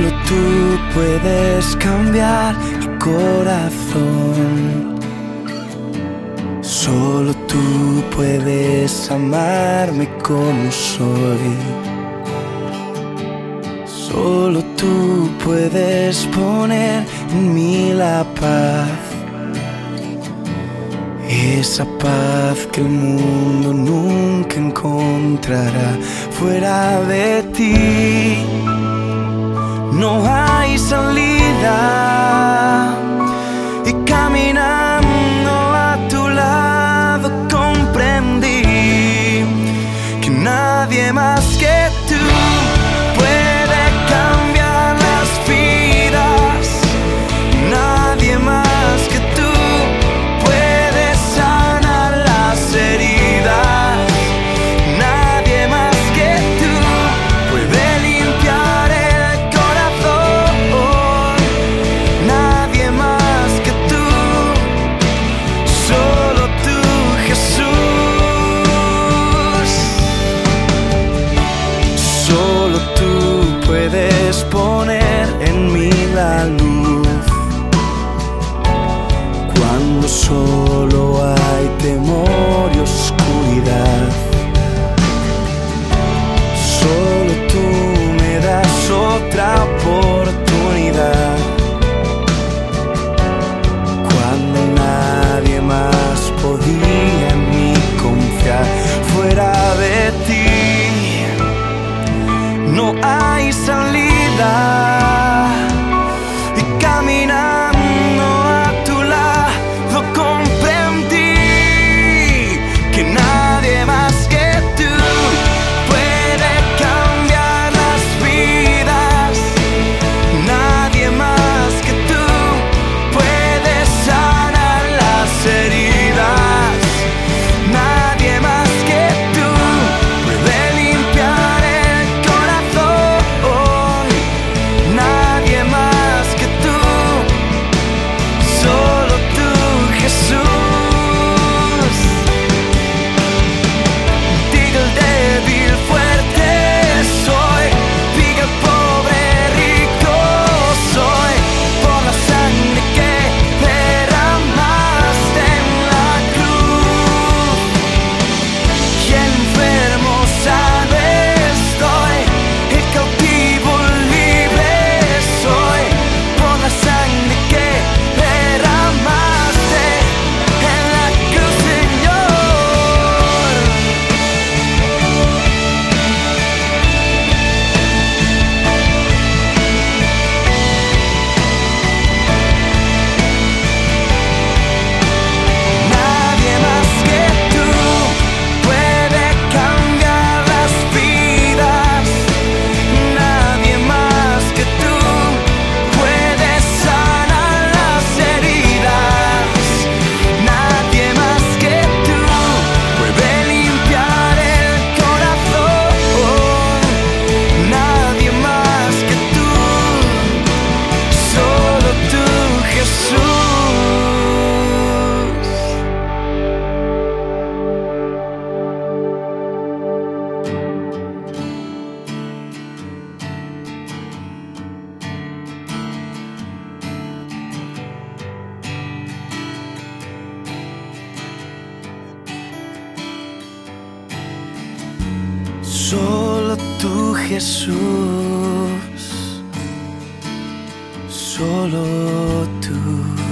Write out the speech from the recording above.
Solo tú puedes cambiar mi corazón. Solo tú puedes amarme como soy. Solo tú puedes poner en mí la paz. Esa paz que el mundo nunca encontrará fuera de ti no hay salida. Y caminando a tu lado comprendí que nadie más que tú. Solo tú Jesús, solo tú.